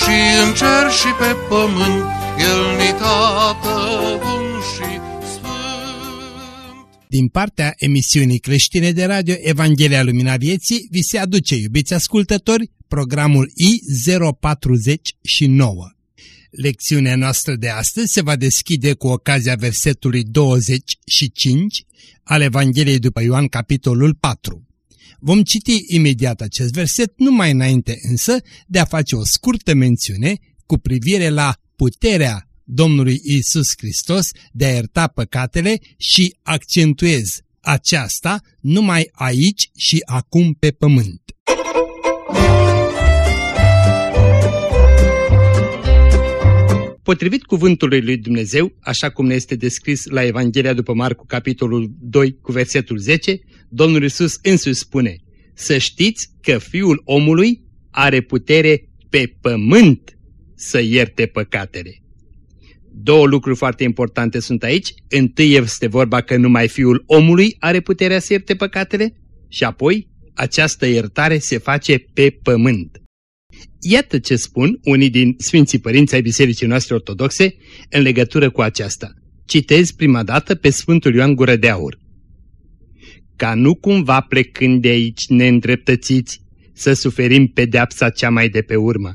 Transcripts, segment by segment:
și în cer și pe pământ, El ni tată bun și sfânt. Din partea emisiunii creștine de radio Evanghelia Lumina Vieții, vi se aduce, iubiți ascultători, programul I049. Lecțiunea noastră de astăzi se va deschide cu ocazia versetului 25 al Evangheliei după Ioan, capitolul 4. Vom citi imediat acest verset, numai înainte însă de a face o scurtă mențiune cu privire la puterea Domnului Isus Hristos de a ierta păcatele și accentuez aceasta numai aici și acum pe pământ. Potrivit cuvântului lui Dumnezeu, așa cum ne este descris la Evanghelia după Marcu, capitolul 2, cu versetul 10, Domnul Isus însuși spune, să știți că Fiul omului are putere pe pământ să ierte păcatele. Două lucruri foarte importante sunt aici. Întâi este vorba că numai Fiul omului are puterea să ierte păcatele și apoi această iertare se face pe pământ. Iată ce spun unii din Sfinții Părinți ai Bisericii noastre ortodoxe în legătură cu aceasta. Citez prima dată pe Sfântul Ioan Gură de Aur. Ca nu cumva plecând de aici neîndreptățiți să suferim pedeapsa cea mai de pe urmă.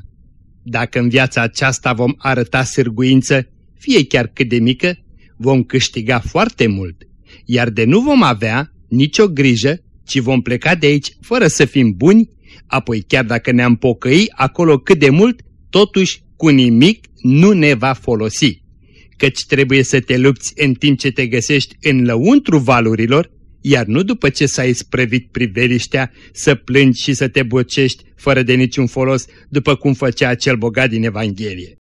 Dacă în viața aceasta vom arăta sârguință, fie chiar cât de mică, vom câștiga foarte mult, iar de nu vom avea nicio grijă, ci vom pleca de aici fără să fim buni apoi chiar dacă ne-am pocăi acolo cât de mult, totuși cu nimic nu ne va folosi. Căci trebuie să te lupți în timp ce te găsești în lăuntru valurilor, iar nu după ce s-a isprăvit priveliștea să plângi și să te bocești fără de niciun folos, după cum făcea acel bogat din Evanghelie.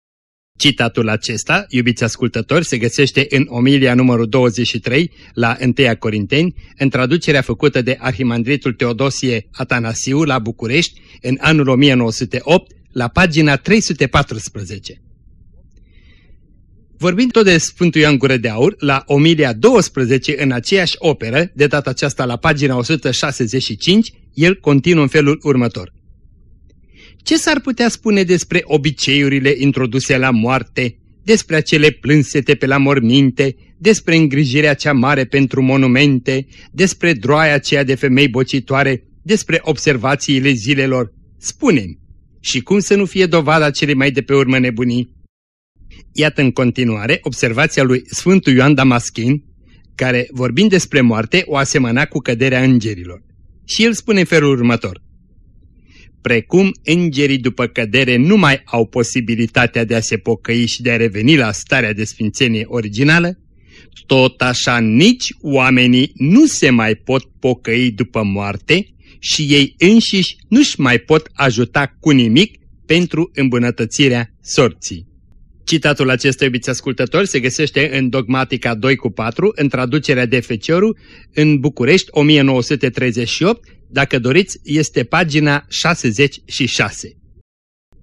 Citatul acesta, iubiți ascultători, se găsește în omilia numărul 23 la 1 Corinteni, în traducerea făcută de arhimandritul Teodosie Atanasiu la București în anul 1908, la pagina 314. Vorbind tot de Sfântul Ioan Gură de Aur, la omilia 12 în aceeași operă, de data aceasta la pagina 165, el continuă în felul următor. Ce s-ar putea spune despre obiceiurile introduse la moarte, despre acele plânsete pe la morminte, despre îngrijirea cea mare pentru monumente, despre droaia aceea de femei bocitoare, despre observațiile zilelor? Spune-mi, și cum să nu fie dovada cele mai de pe urmă nebunii? Iată în continuare observația lui Sfântul Ioan Damaschin, care, vorbind despre moarte, o asemăna cu căderea îngerilor. Și el spune în felul următor. Precum îngerii după cădere nu mai au posibilitatea de a se pocăi și de a reveni la starea de sfințenie originală, tot așa nici oamenii nu se mai pot pocăi după moarte și ei înșiși nu-și mai pot ajuta cu nimic pentru îmbunătățirea sorții. Citatul acesta, iubiți ascultători, se găsește în Dogmatica 2 cu 4, în traducerea de Fecioru, în București, 1938, dacă doriți, este pagina 66.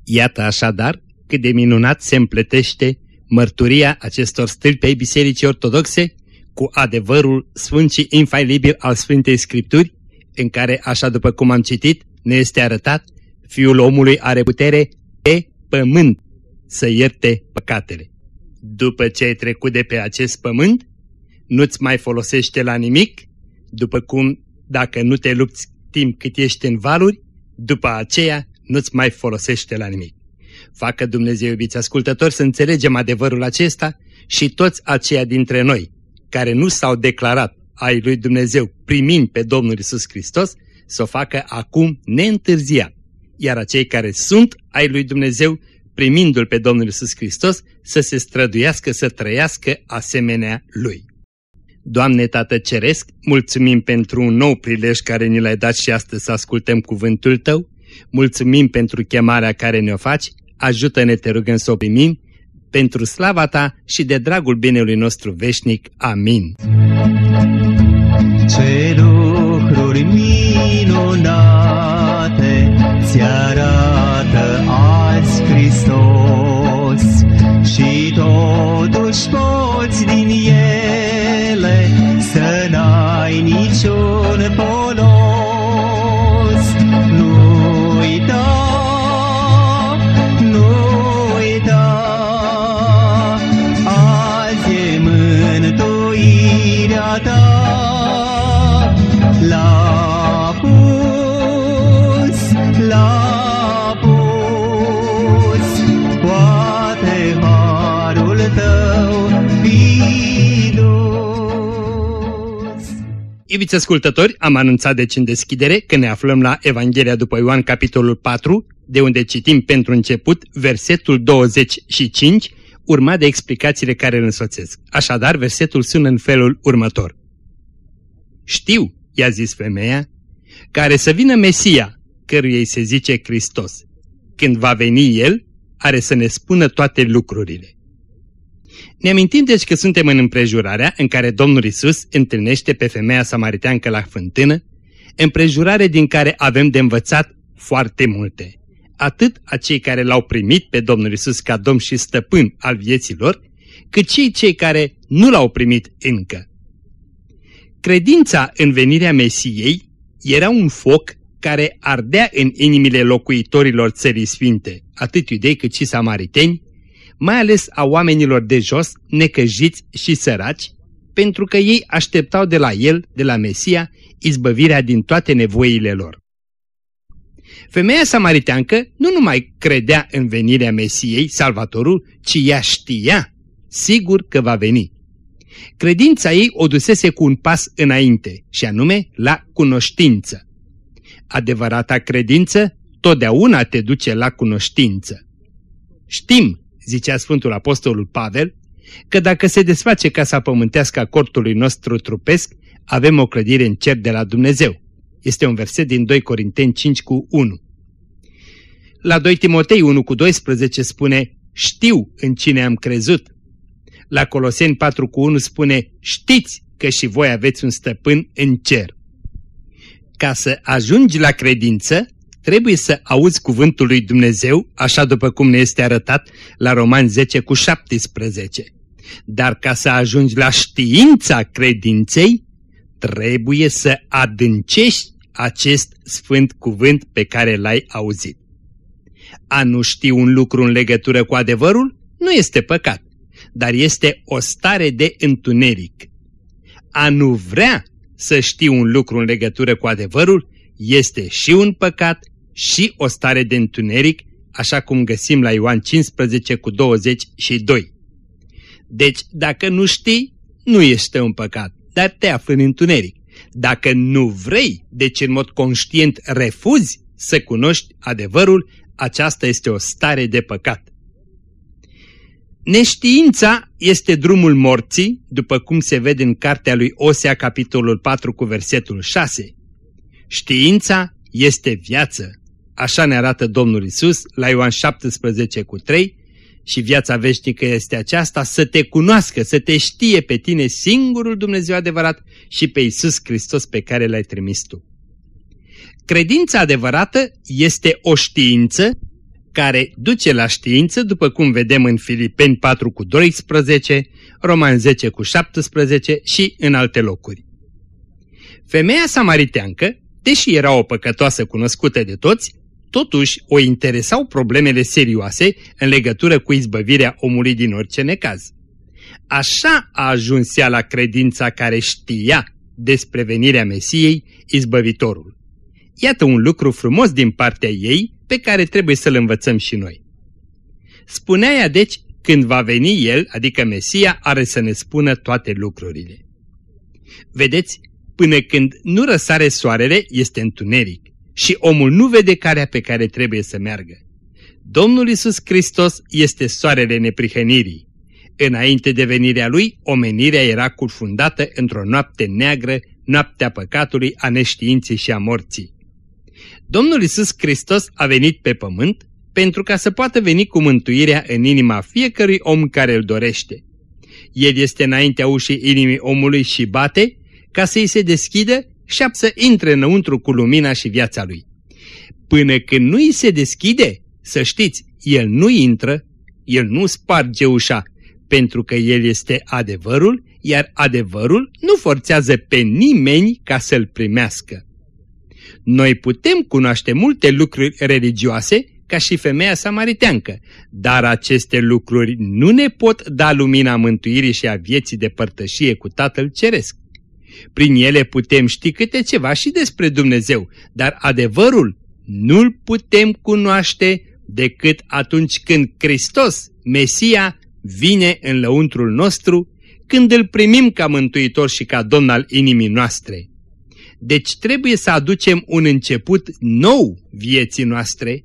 Iată așadar cât de minunat se împletește mărturia acestor stâlpi ai Bisericii Ortodoxe cu adevărul sfânt și infailibil al Sfintei Scripturi, în care, așa după cum am citit, ne este arătat, Fiul omului are putere pe pământ să ierte păcatele. După ce ai trecut de pe acest pământ, nu-ți mai folosește la nimic, după cum, dacă nu te lupți timp cât ești în valuri, după aceea nu-ți mai folosește la nimic. Facă Dumnezeu, iubiți ascultători, să înțelegem adevărul acesta și toți aceia dintre noi care nu s-au declarat ai lui Dumnezeu primind pe Domnul Isus Hristos, să o facă acum neîntârziat. Iar acei care sunt ai lui Dumnezeu, primindu-L pe Domnul Isus Hristos, să se străduiască să trăiască asemenea Lui. Doamne Tată Ceresc, mulțumim pentru un nou prilej care ni l-ai dat și astăzi să ascultăm cuvântul Tău, mulțumim pentru chemarea care ne-o faci, ajută-ne, te rugăm să o primim, pentru slava Ta și de dragul binelui nostru veșnic. Amin. Ce lucruri minunate ți arată azi Hristos și totuși poți din ele să n-ai niciun Iubiți ascultători, am anunțat deci în deschidere că ne aflăm la Evanghelia după Ioan, capitolul 4, de unde citim pentru început versetul 25, urmat de explicațiile care îl însoțesc. Așadar, versetul sună în felul următor. Știu, i-a zis femeia, care să vină Mesia, căruia îi se zice Hristos. Când va veni El, are să ne spună toate lucrurile. Ne amintim deci că suntem în împrejurarea în care Domnul Isus întâlnește pe femeia samariteancă la fântână, împrejurare din care avem de învățat foarte multe. Atât a cei care l-au primit pe Domnul Isus ca Domn și Stăpân al vieților, cât și cei care nu l-au primit încă. Credința în venirea Mesiei era un foc care ardea în inimile locuitorilor țării sfinte, atât iudei cât și samariteni, mai ales a oamenilor de jos, necăjiți și săraci, pentru că ei așteptau de la el, de la Mesia, izbăvirea din toate nevoile lor. Femeia samariteancă nu numai credea în venirea Mesiei, Salvatorul, ci ea știa, sigur că va veni. Credința ei o dusese cu un pas înainte, și anume la cunoștință. Adevărata credință totdeauna te duce la cunoștință. Știm, zicea Sfântul Apostolul Pavel, că dacă se desface casa pământească a cortului nostru trupesc, avem o clădire în cer de la Dumnezeu. Este un verset din 2 Corinteni 5 cu 1. La 2 Timotei 1 cu 12 spune, știu în cine am crezut. La Coloseni 4 cu 1 spune, știți că și voi aveți un stăpân în cer. Ca să ajungi la credință, trebuie să auzi cuvântul lui Dumnezeu, așa după cum ne este arătat la Roman 10 cu 17. Dar ca să ajungi la știința credinței, trebuie să adâncești acest sfânt cuvânt pe care l-ai auzit. A nu ști un lucru în legătură cu adevărul nu este păcat, dar este o stare de întuneric. A nu vrea să știi un lucru în legătură cu adevărul este și un păcat și o stare de întuneric, așa cum găsim la Ioan 15 cu 22. Deci, dacă nu știi, nu este un păcat, dar te afli în întuneric. Dacă nu vrei, deci în mod conștient refuzi să cunoști adevărul, aceasta este o stare de păcat. Neștiința este drumul morții, după cum se vede în cartea lui Osea, capitolul 4, cu versetul 6. Știința este viață, așa ne arată Domnul Isus la Ioan 17 cu 3, și viața veșnică este aceasta, să te cunoască, să te știe pe tine singurul Dumnezeu adevărat și pe Isus Hristos pe care l-ai trimis tu. Credința adevărată este o știință care duce la știință, după cum vedem în Filipeni 4 cu 12, Roman 10 cu 17 și în alte locuri. Femeia samariteancă, deși era o păcătoasă cunoscută de toți, totuși o interesau problemele serioase în legătură cu izbăvirea omului din orice necaz. Așa a ajuns ea la credința care știa despre venirea Mesiei, izbăvitorul. Iată un lucru frumos din partea ei pe care trebuie să-l învățăm și noi. Spunea ea deci, când va veni El, adică Mesia, are să ne spună toate lucrurile. Vedeți, până când nu răsare soarele, este întuneric și omul nu vede calea pe care trebuie să meargă. Domnul Isus Hristos este soarele neprihănirii. Înainte de venirea Lui, omenirea era curfundată într-o noapte neagră, noaptea păcatului, a neștiinței și a morții. Domnul Isus Hristos a venit pe pământ pentru ca să poată veni cu mântuirea în inima fiecărui om care îl dorește. El este înaintea ușii inimii omului și bate ca să îi se deschidă și să intre înăuntru cu lumina și viața lui. Până când nu îi se deschide, să știți, el nu intră, el nu sparge ușa, pentru că el este adevărul, iar adevărul nu forțează pe nimeni ca să-l primească. Noi putem cunoaște multe lucruri religioase ca și femeia samariteancă, dar aceste lucruri nu ne pot da lumina mântuirii și a vieții de părtășie cu Tatăl Ceresc. Prin ele putem ști câte ceva și despre Dumnezeu, dar adevărul nu-l putem cunoaște decât atunci când Hristos, Mesia, vine în lăuntrul nostru, când îl primim ca mântuitor și ca domn al inimii noastre. Deci trebuie să aducem un început nou vieții noastre.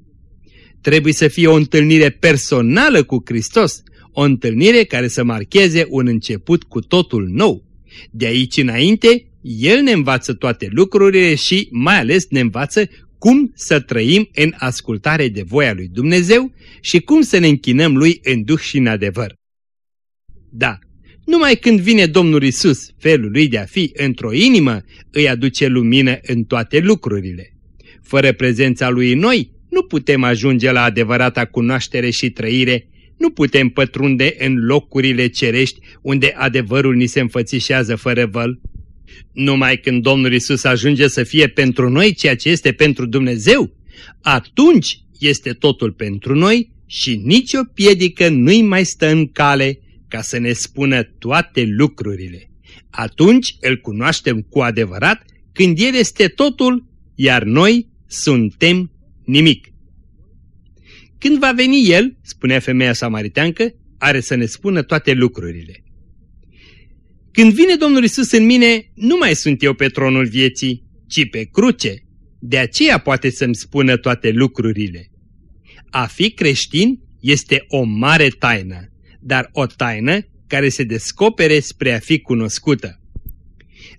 Trebuie să fie o întâlnire personală cu Hristos, o întâlnire care să marcheze un început cu totul nou. De aici înainte, El ne învață toate lucrurile și mai ales ne învață cum să trăim în ascultare de voia lui Dumnezeu și cum să ne închinăm Lui în duh și în adevăr. Da, numai când vine Domnul Isus, felul lui de a fi într-o inimă, îi aduce lumină în toate lucrurile. Fără prezența lui în noi, nu putem ajunge la adevărata cunoaștere și trăire, nu putem pătrunde în locurile cerești unde adevărul ni se înfățișează fără văl. Numai când Domnul Isus ajunge să fie pentru noi ceea ce este pentru Dumnezeu, atunci este totul pentru noi și nicio piedică nu-i mai stă în cale ca să ne spună toate lucrurile. Atunci îl cunoaștem cu adevărat când El este totul, iar noi suntem nimic. Când va veni El, spunea femeia samariteancă, are să ne spună toate lucrurile. Când vine Domnul Isus în mine, nu mai sunt eu pe tronul vieții, ci pe cruce. De aceea poate să-mi spună toate lucrurile. A fi creștin este o mare taină dar o taină care se descopere spre a fi cunoscută.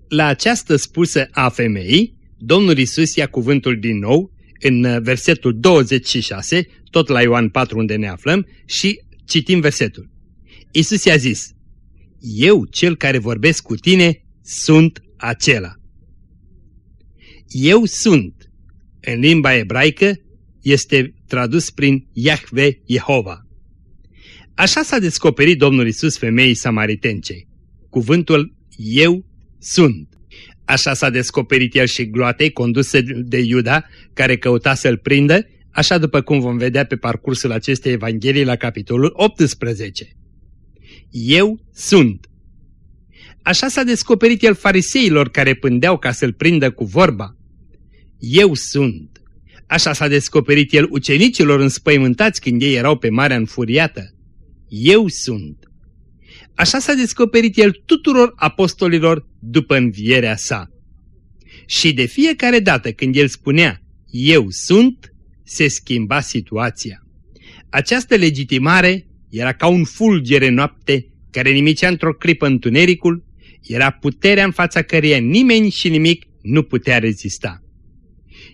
La această spusă a femeii, Domnul Isus ia cuvântul din nou în versetul 26, tot la Ioan 4 unde ne aflăm, și citim versetul. Isus i-a zis, Eu, cel care vorbesc cu tine, sunt acela. Eu sunt. În limba ebraică este tradus prin Yahve Jehova. Așa s-a descoperit Domnul Isus femeii samaritencei. Cuvântul Eu sunt. Așa s-a descoperit el și gloatei conduse de Iuda, care căuta să-l prindă, așa după cum vom vedea pe parcursul acestei evanghelii la capitolul 18. Eu sunt. Așa s-a descoperit el fariseilor care pândeau ca să-l prindă cu vorba. Eu sunt. Așa s-a descoperit el ucenicilor înspăimântați când ei erau pe marea înfuriată. Eu sunt. Așa s-a descoperit el tuturor apostolilor după învierea sa. Și de fiecare dată când el spunea, eu sunt, se schimba situația. Această legitimare era ca un fulgere noapte care nimicea într-o clipă întunericul, era puterea în fața căreia nimeni și nimic nu putea rezista.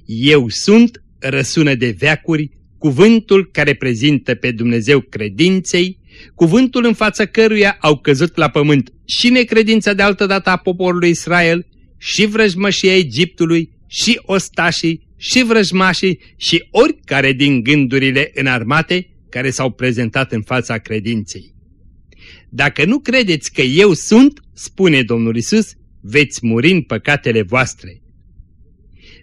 Eu sunt răsună de veacuri cuvântul care prezintă pe Dumnezeu credinței, cuvântul în fața căruia au căzut la pământ și necredința de altă dată a poporului Israel, și vrăjmășia Egiptului, și ostașii, și vrăjmașii, și oricare din gândurile înarmate care s-au prezentat în fața credinței. Dacă nu credeți că eu sunt, spune Domnul Isus, veți muri în păcatele voastre.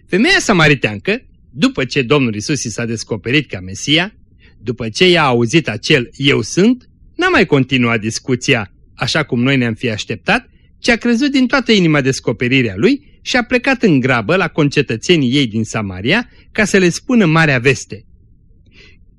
Femeia samariteancă, după ce Domnul Isus i s-a descoperit ca Mesia, după ce i-a auzit acel Eu sunt, n-a mai continuat discuția așa cum noi ne-am fi așteptat, ci a crezut din toată inima descoperirea lui și a plecat în grabă la concetățenii ei din Samaria ca să le spună marea veste.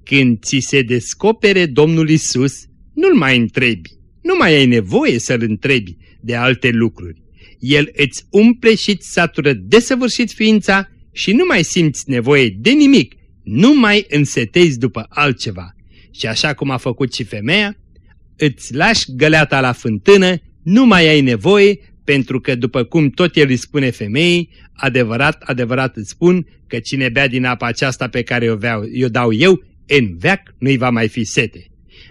Când ți se descopere Domnul Isus, nu-l mai întrebi, nu mai ai nevoie să-l întrebi de alte lucruri. El îți umple și îți satură desăvârșit ființa și nu mai simți nevoie de nimic, nu mai însetezi după altceva. Și așa cum a făcut și femeia, îți lași găleata la fântână, nu mai ai nevoie, pentru că după cum tot el îi spune femeii, adevărat, adevărat îți spun că cine bea din apa aceasta pe care o, beau, o dau eu, în veac nu-i va mai fi sete.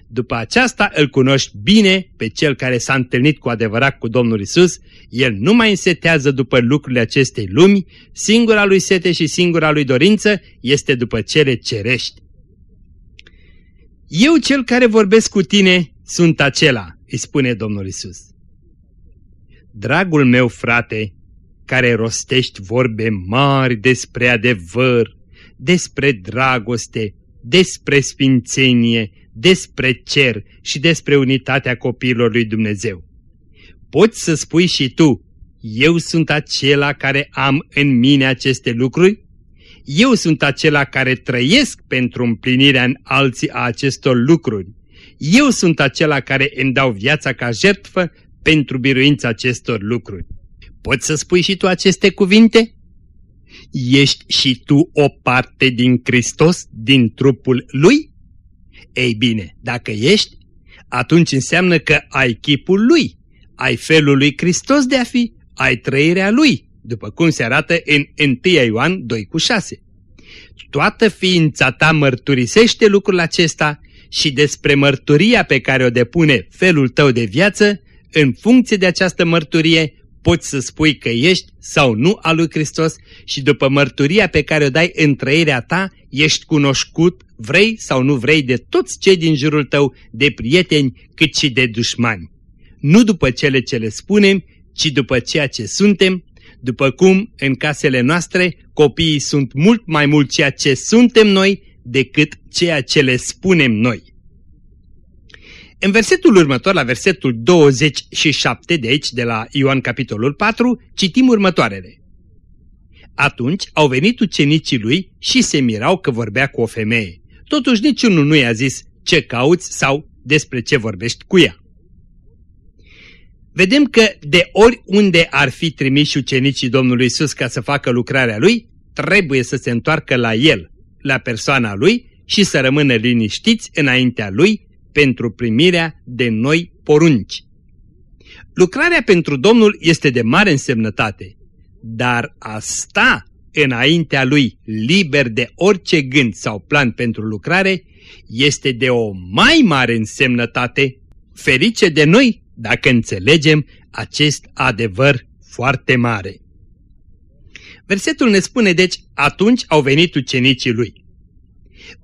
După aceasta îl cunoști bine pe cel care s-a întâlnit cu adevărat cu Domnul Isus, el nu mai însetează după lucrurile acestei lumi, singura lui sete și singura lui dorință este după cele cerești. Eu cel care vorbesc cu tine sunt acela, îi spune Domnul Isus. Dragul meu frate, care rostești vorbe mari despre adevăr, despre dragoste, despre sfințenie, despre cer și despre unitatea copiilor lui Dumnezeu. Poți să spui și tu, eu sunt acela care am în mine aceste lucruri? Eu sunt acela care trăiesc pentru împlinirea în alții a acestor lucruri. Eu sunt acela care îmi dau viața ca jertfă pentru biruința acestor lucruri. Poți să spui și tu aceste cuvinte? Ești și tu o parte din Hristos, din trupul Lui? Ei bine, dacă ești, atunci înseamnă că ai chipul Lui, ai felul Lui Hristos de a fi, ai trăirea Lui, după cum se arată în 1 Ioan 2 cu 6. Toată ființa ta mărturisește lucrul acesta și despre mărturia pe care o depune felul tău de viață, în funcție de această mărturie poți să spui că ești sau nu al lui Hristos și după mărturia pe care o dai în trăirea ta, ești cunoscut, vrei sau nu vrei, de toți cei din jurul tău, de prieteni cât și de dușmani. Nu după cele ce le spunem, ci după ceea ce suntem, după cum în casele noastre copiii sunt mult mai mult ceea ce suntem noi decât ceea ce le spunem noi. În versetul următor, la versetul 27 de aici, de la Ioan capitolul 4, citim următoarele. Atunci au venit ucenicii lui și se mirau că vorbea cu o femeie. Totuși niciunul nu i-a zis ce cauți sau despre ce vorbești cu ea. Vedem că de oriunde ar fi trimiși ucenicii Domnului Isus ca să facă lucrarea lui, trebuie să se întoarcă la el, la persoana lui și să rămână liniștiți înaintea lui pentru primirea de noi porunci. Lucrarea pentru Domnul este de mare însemnătate, dar a sta înaintea lui liber de orice gând sau plan pentru lucrare este de o mai mare însemnătate, ferice de noi dacă înțelegem acest adevăr foarte mare. Versetul ne spune deci, atunci au venit ucenicii lui.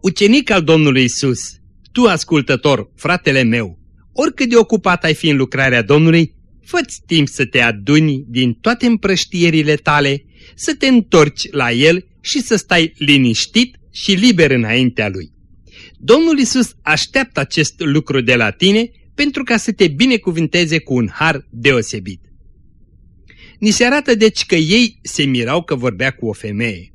Ucenic al Domnului Isus, tu ascultător, fratele meu, oricât de ocupat ai fi în lucrarea Domnului, fă timp să te aduni din toate împrăștierile tale, să te întorci la El și să stai liniștit și liber înaintea Lui. Domnul Isus așteaptă acest lucru de la tine pentru ca să te binecuvinteze cu un har deosebit. Ni se arată deci că ei se mirau că vorbea cu o femeie.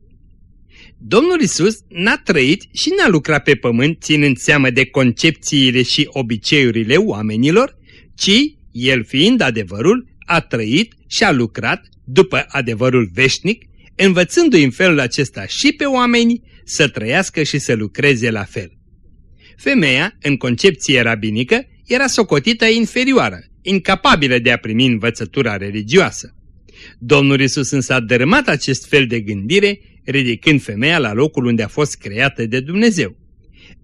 Domnul Isus n-a trăit și n-a lucrat pe pământ ținând seamă de concepțiile și obiceiurile oamenilor, ci, el fiind adevărul, a trăit și a lucrat după adevărul veșnic, învățându-i în felul acesta și pe oameni să trăiască și să lucreze la fel. Femeia, în concepție rabinică, era socotită inferioară, incapabilă de a primi învățătura religioasă. Domnul Isus însă a dărâmat acest fel de gândire, ridicând femeia la locul unde a fost creată de Dumnezeu.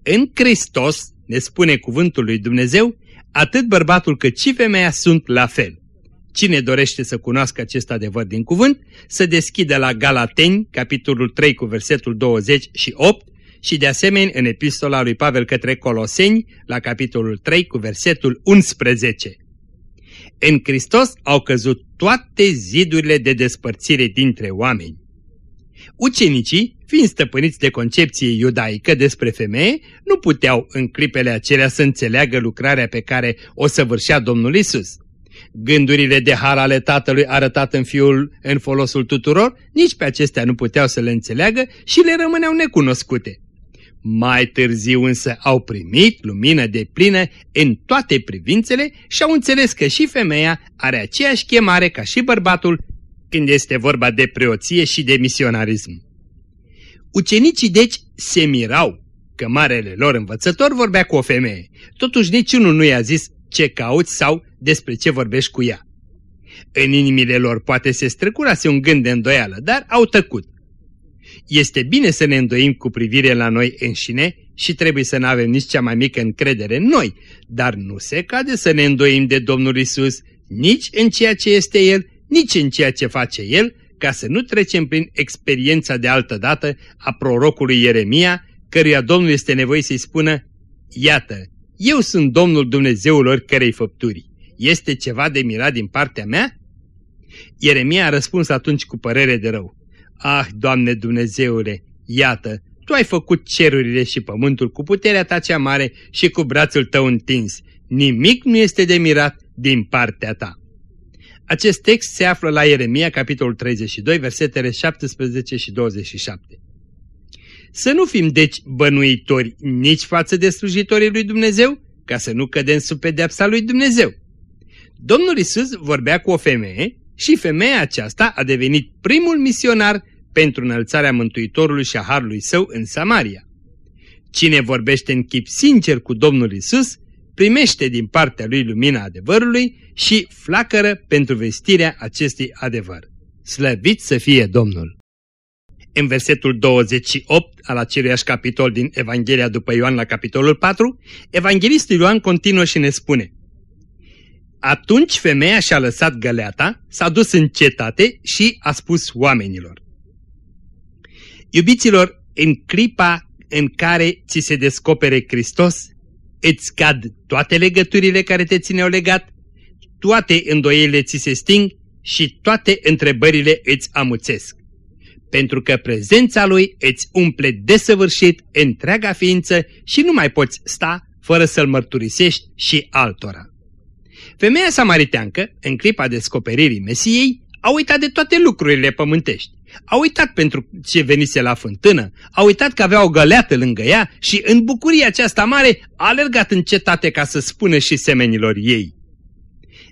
În Hristos, ne spune cuvântul lui Dumnezeu, atât bărbatul cât și femeia sunt la fel. Cine dorește să cunoască acest adevăr din cuvânt, să deschidă la Galateni, capitolul 3 cu versetul 28 și de asemenea în epistola lui Pavel către Coloseni, la capitolul 3 cu versetul 11. În Hristos au căzut toate zidurile de despărțire dintre oameni. Ucenicii, fiind stăpâniți de concepție iudaică despre femeie, nu puteau în clipele acelea să înțeleagă lucrarea pe care o săvârșea Domnul Isus. Gândurile de har ale Tatălui arătat în Fiul în folosul tuturor, nici pe acestea nu puteau să le înțeleagă și le rămâneau necunoscute. Mai târziu însă au primit lumină de plină în toate privințele și au înțeles că și femeia are aceeași chemare ca și bărbatul când este vorba de preoție și de misionarism. Ucenicii deci se mirau că marele lor învățător vorbea cu o femeie. Totuși niciunul nu i-a zis ce cauți sau despre ce vorbești cu ea. În inimile lor poate se străcurase un gând de îndoială, dar au tăcut. Este bine să ne îndoim cu privire la noi înșine și trebuie să nu avem nici cea mai mică încredere în noi, dar nu se cade să ne îndoim de Domnul Isus nici în ceea ce este El, nici în ceea ce face El, ca să nu trecem prin experiența de altă dată a prorocului Ieremia, căruia Domnul este nevoie să-i spună, Iată, eu sunt Domnul Dumnezeul oricărei făpturi. Este ceva de mirat din partea mea? Ieremia a răspuns atunci cu părere de rău. Ah, Doamne Dumnezeule, iată, Tu ai făcut cerurile și pământul cu puterea Ta cea mare și cu brațul Tău întins. Nimic nu este de mirat din partea Ta. Acest text se află la Ieremia, capitolul 32, versetele 17 și 27. Să nu fim deci bănuitori nici față de slujitorii lui Dumnezeu, ca să nu cădem sub pedeapsa lui Dumnezeu. Domnul Isus vorbea cu o femeie și femeia aceasta a devenit primul misionar pentru înălțarea Mântuitorului și a Harului Său în Samaria. Cine vorbește în chip sincer cu Domnul Isus, primește din partea lui lumina adevărului și flacără pentru vestirea acestui adevăr. Slăvit să fie Domnul! În versetul 28 al aceluiași capitol din Evanghelia după Ioan la capitolul 4, evanghelistul Ioan continuă și ne spune Atunci femeia și-a lăsat găleata, s-a dus în cetate și a spus oamenilor Iubiților, în clipa în care ți se descopere Hristos, îți cad toate legăturile care te țineau legat, toate îndoielile ți se sting și toate întrebările îți amuțesc. Pentru că prezența Lui îți umple desăvârșit întreaga ființă și nu mai poți sta fără să-L mărturisești și altora. Femeia samariteancă, în clipa descoperirii Mesiei, a uitat de toate lucrurile pământești. A uitat pentru ce venise la fântână, a uitat că avea o găleată lângă ea și în bucuria aceasta mare a alergat în cetate ca să spună și semenilor ei.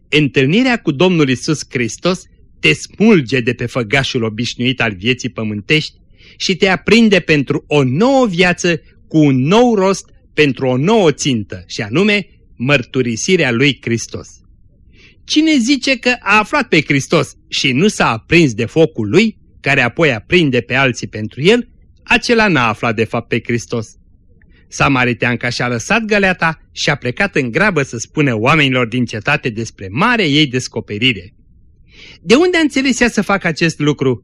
Întâlnirea cu Domnul Isus Hristos te smulge de pe făgașul obișnuit al vieții pământești și te aprinde pentru o nouă viață cu un nou rost pentru o nouă țintă, și anume mărturisirea lui Hristos. Cine zice că a aflat pe Hristos și nu s-a aprins de focul lui, care apoi aprinde pe alții pentru el, acela n-a aflat de fapt pe Hristos. Samariteanca și-a lăsat găleata și a plecat în grabă să spună oamenilor din cetate despre mare ei descoperire. De unde a înțeles ea să facă acest lucru?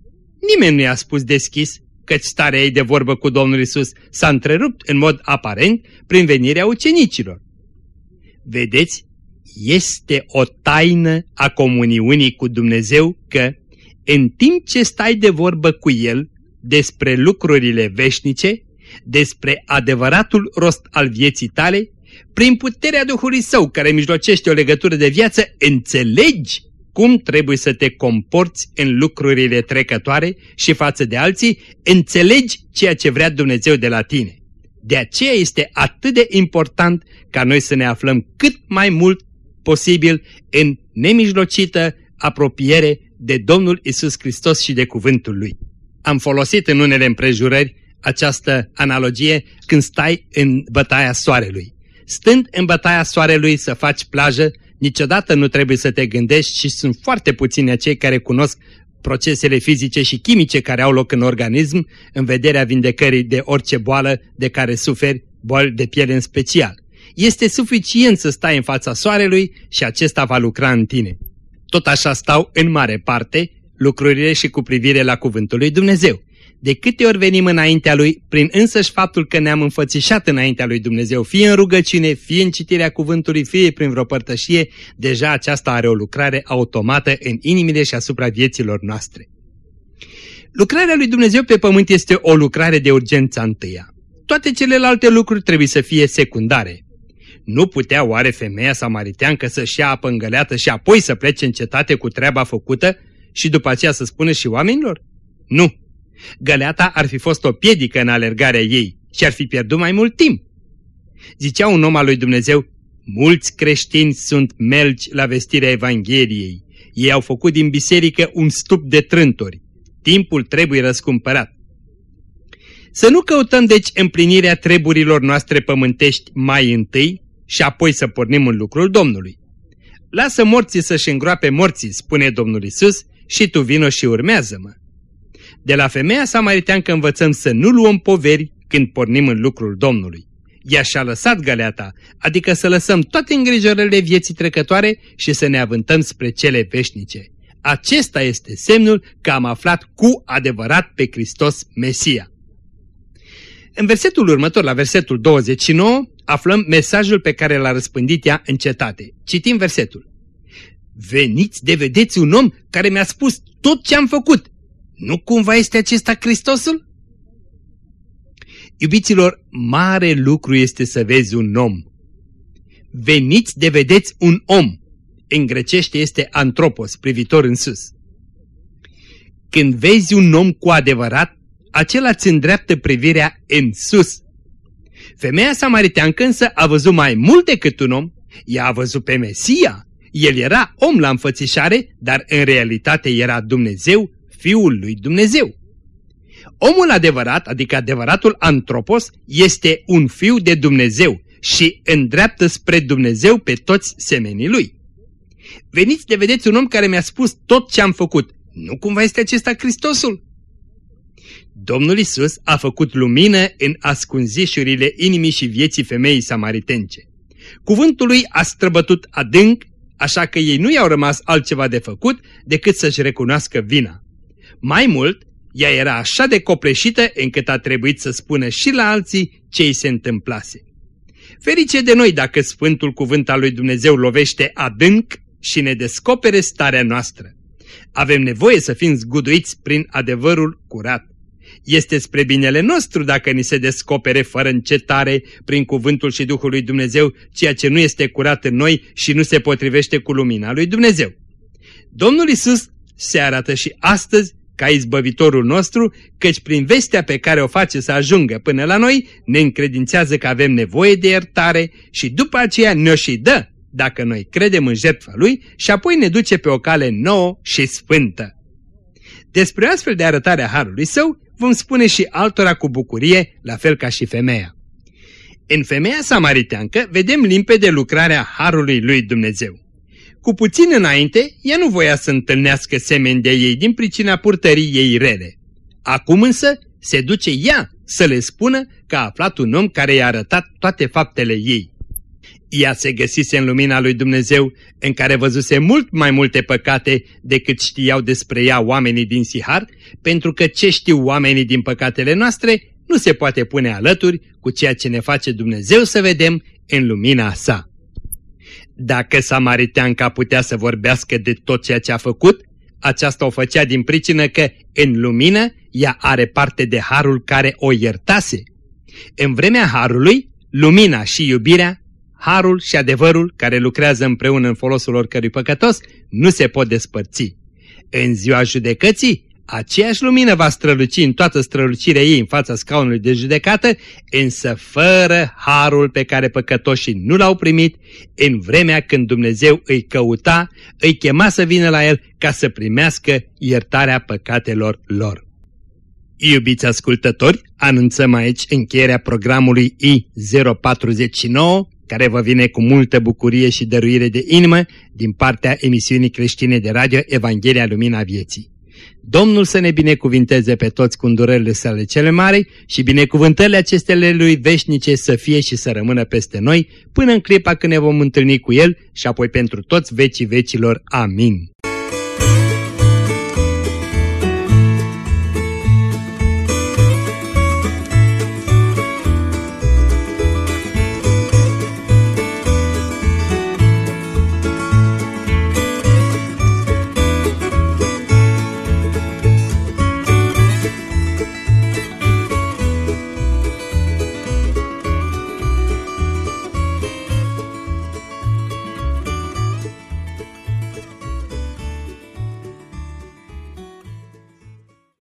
Nimeni nu i-a spus deschis, căci starea ei de vorbă cu Domnul Isus s-a întrerupt în mod aparent prin venirea ucenicilor. Vedeți, este o taină a comuniunii cu Dumnezeu că, în timp ce stai de vorbă cu El despre lucrurile veșnice, despre adevăratul rost al vieții tale, prin puterea Duhului Său care mijlocește o legătură de viață, înțelegi cum trebuie să te comporți în lucrurile trecătoare și față de alții, înțelegi ceea ce vrea Dumnezeu de la tine. De aceea este atât de important ca noi să ne aflăm cât mai mult posibil în nemijlocită apropiere de Domnul Isus Hristos și de cuvântul Lui. Am folosit în unele împrejurări această analogie când stai în bătaia soarelui. Stând în bătaia soarelui să faci plajă, niciodată nu trebuie să te gândești și sunt foarte puțini cei care cunosc procesele fizice și chimice care au loc în organism în vederea vindecării de orice boală de care suferi, boli de piele în special. Este suficient să stai în fața soarelui și acesta va lucra în tine. Tot așa stau în mare parte lucrurile și cu privire la cuvântul lui Dumnezeu. De câte ori venim înaintea Lui, prin însăși faptul că ne-am înfățișat înaintea Lui Dumnezeu, fie în rugăciune, fie în citirea cuvântului, fie prin vreo părtășie, deja aceasta are o lucrare automată în inimile și asupra vieților noastre. Lucrarea lui Dumnezeu pe pământ este o lucrare de urgență întâia. Toate celelalte lucruri trebuie să fie secundare. Nu putea oare femeia samariteancă să-și ia apă îngăleată și apoi să plece în cetate cu treaba făcută și după aceea să spună și oamenilor? Nu. Găleata ar fi fost o piedică în alergarea ei și ar fi pierdut mai mult timp. Zicea un om al lui Dumnezeu, mulți creștini sunt melci la vestirea Evangheliei. Ei au făcut din biserică un stup de trânturi. Timpul trebuie răscumpărat. Să nu căutăm deci împlinirea treburilor noastre pământești mai întâi și apoi să pornim în lucrul Domnului. Lasă morții să-și îngroape morții, spune Domnul Isus, și tu vino și urmează-mă. De la femeia samariteancă învățăm să nu luăm poveri când pornim în lucrul Domnului. ea și-a lăsat găleata, adică să lăsăm toate îngrijorările vieții trecătoare și să ne avântăm spre cele veșnice. Acesta este semnul că am aflat cu adevărat pe Hristos Mesia. În versetul următor, la versetul 29, aflăm mesajul pe care l-a răspândit ea în cetate. Citim versetul. Veniți de vedeți un om care mi-a spus tot ce am făcut. Nu cumva este acesta Hristosul? Iubiților, mare lucru este să vezi un om. Veniți de vedeți un om. În grecește este antropos, privitor în sus. Când vezi un om cu adevărat, acela îți îndreaptă privirea în sus. Femeia samariteancă însă a văzut mai mult decât un om. Ea a văzut pe Mesia. El era om la înfățișare, dar în realitate era Dumnezeu, Fiul lui Dumnezeu. Omul adevărat, adică adevăratul antropos, este un fiu de Dumnezeu și îndreaptă spre Dumnezeu pe toți semenii lui. Veniți de vedeți un om care mi-a spus tot ce am făcut. Nu cumva este acesta Hristosul? Domnul Isus a făcut lumină în ascunzișurile inimii și vieții femeii samaritence. Cuvântul lui a străbătut adânc, așa că ei nu i-au rămas altceva de făcut decât să-și recunoască vina. Mai mult, ea era așa de copleșită încât a trebuit să spună și la alții ce îi se întâmplase. Ferice de noi dacă Sfântul Cuvânt al lui Dumnezeu lovește adânc și ne descopere starea noastră. Avem nevoie să fim zguduiți prin adevărul curat. Este spre binele nostru dacă ni se descopere fără încetare prin cuvântul și Duhul lui Dumnezeu ceea ce nu este curat în noi și nu se potrivește cu lumina lui Dumnezeu. Domnul Isus se arată și astăzi ca izbăvitorul nostru, căci prin vestea pe care o face să ajungă până la noi, ne încredințează că avem nevoie de iertare și după aceea ne-o și dă, dacă noi credem în jertfa Lui și apoi ne duce pe o cale nouă și sfântă. Despre astfel de arătare a Harului Său vom spune și altora cu bucurie, la fel ca și femeia. În femeia samariteancă vedem limpede lucrarea Harului lui Dumnezeu. Cu puțin înainte, ea nu voia să întâlnească semeni de ei din pricina purtării ei rele. Acum însă se duce ea să le spună că a aflat un om care i-a arătat toate faptele ei. Ea se găsise în lumina lui Dumnezeu, în care văzuse mult mai multe păcate decât știau despre ea oamenii din Sihar, pentru că ce știu oamenii din păcatele noastre nu se poate pune alături cu ceea ce ne face Dumnezeu să vedem în lumina sa. Dacă Samariteanca putea să vorbească de tot ceea ce a făcut, aceasta o făcea din pricină că, în lumină, ea are parte de harul care o iertase. În vremea harului, lumina și iubirea, harul și adevărul care lucrează împreună în folosul oricărui păcătos, nu se pot despărți. În ziua judecății, aceeași lumină va străluci în toată strălucirea ei în fața scaunului de judecată, însă fără harul pe care păcătoșii nu l-au primit, în vremea când Dumnezeu îi căuta, îi chema să vină la el ca să primească iertarea păcatelor lor. Iubiți ascultători, anunțăm aici încheierea programului I-049, care vă vine cu multă bucurie și dăruire de inimă din partea emisiunii creștine de radio Evanghelia Lumina Vieții. Domnul să ne binecuvinteze pe toți cu îndurările sale cele mari și binecuvântările acestele lui veșnice să fie și să rămână peste noi până în clipa când ne vom întâlni cu El și apoi pentru toți vecii vecilor. Amin.